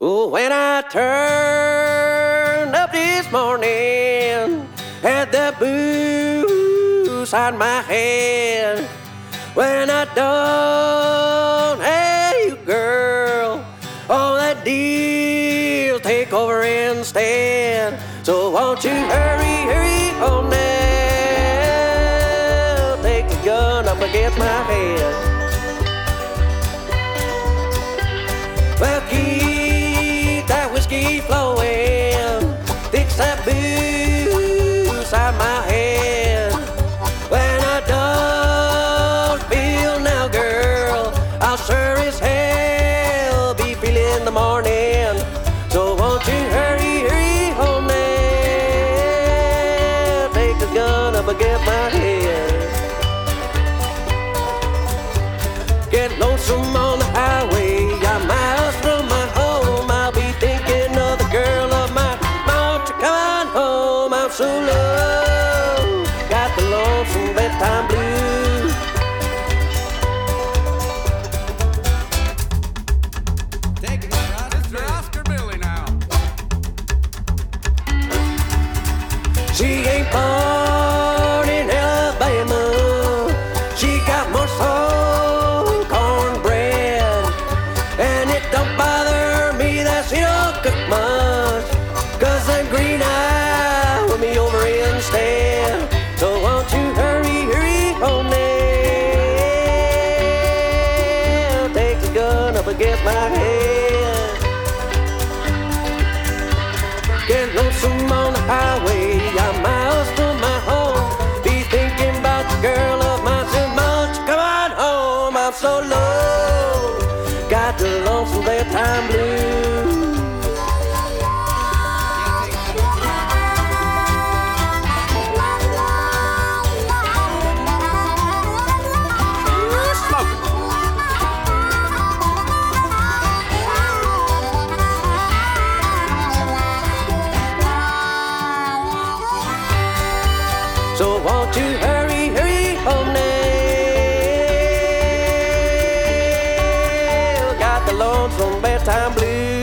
Oh, when I turned up this morning, had the booze on my hand. When I don't hey, you girl, all that deal take over instead. So won't you hurry, hurry home now? Take the gun up against my head. As hell be feeling the morning. So won't you hurry, hurry home now? Take the gun up against my head. Get lonesome on the highway. I'm miles She ain't born in Alabama. She got more soul cornbread. And it don't bother me that she don't cook much. Cause that green eye with me over instead. So won't you hurry, hurry home now? Take the gun up against my head. Get lonesome on the. So low. Got the lonesome bedtime blues. So won't you hurry, hurry home now? Lonesome bedtime blues.